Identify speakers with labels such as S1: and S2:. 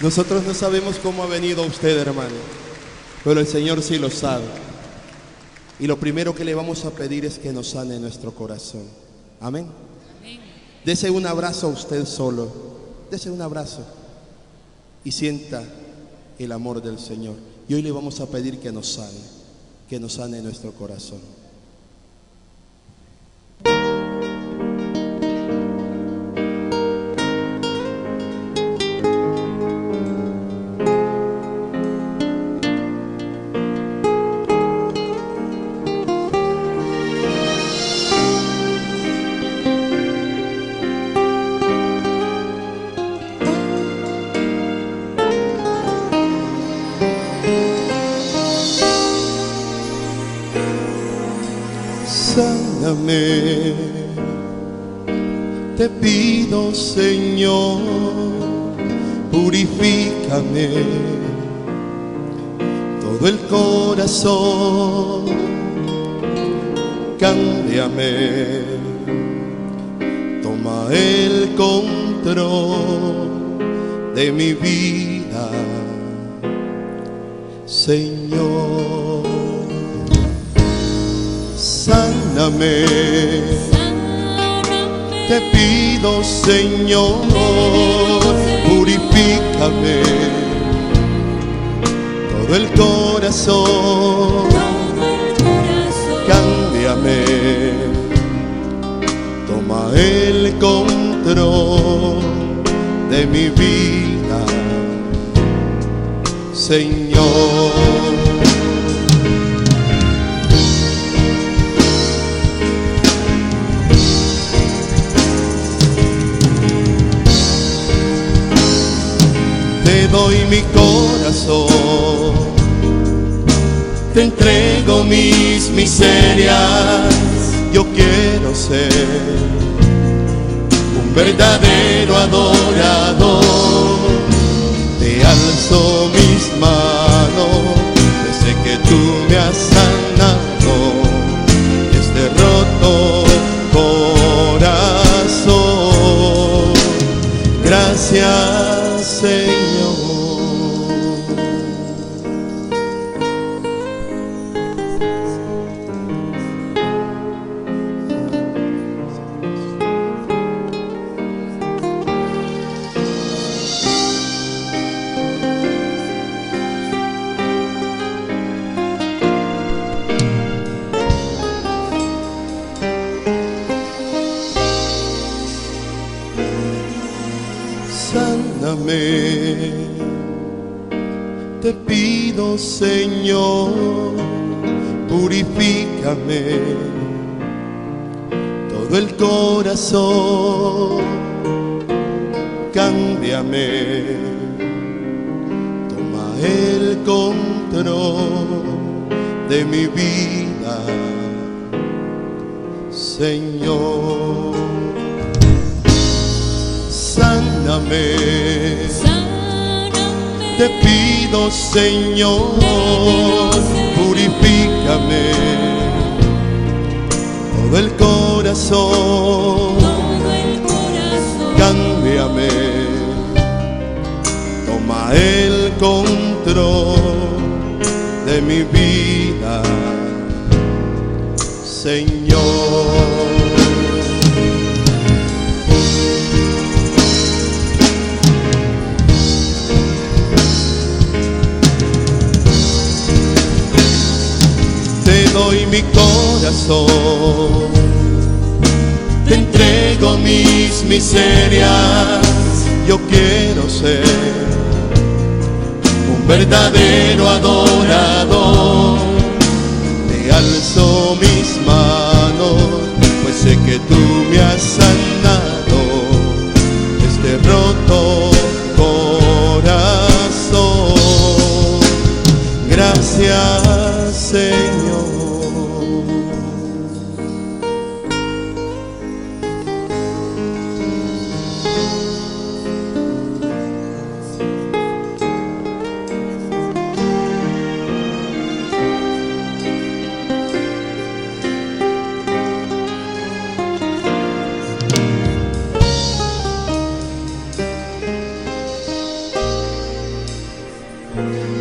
S1: Nosotros no sabemos cómo ha venido usted, hermano, pero el Señor sí lo sabe. Y lo primero que le vamos a pedir es que nos sane nuestro corazón. Amén. Dese un abrazo a usted solo. Dese un abrazo y sienta el amor del Señor. Y hoy le vamos a pedir que nos sane, que nos sane nuestro corazón. Sáname, te pido Señor, purifícame. Todo el corazón, cámbiame, toma el control de mi vida, Señor. Sáname, te pido Señor, purifícame. Todo el corazón, cámbiame, toma el control de mi vida, Señor. Te doy mi corazón, te entrego mis miserias, yo quiero ser un verdadero adorador, Te pido Señor, purifícame. Todo el corazón, cámbiame, toma el control de mi vida, Señor. Sáname, te pido Señor, purifícame. Todo el corazón, cámbiame, toma el control de mi vida, Señor. Doy mi corazón, te entrego mis miserias, yo quiero ser un verdadero adorador, te alzo mis manos, pues sé que tú me has sanado este roto corazón. Gracias Señor. Amen.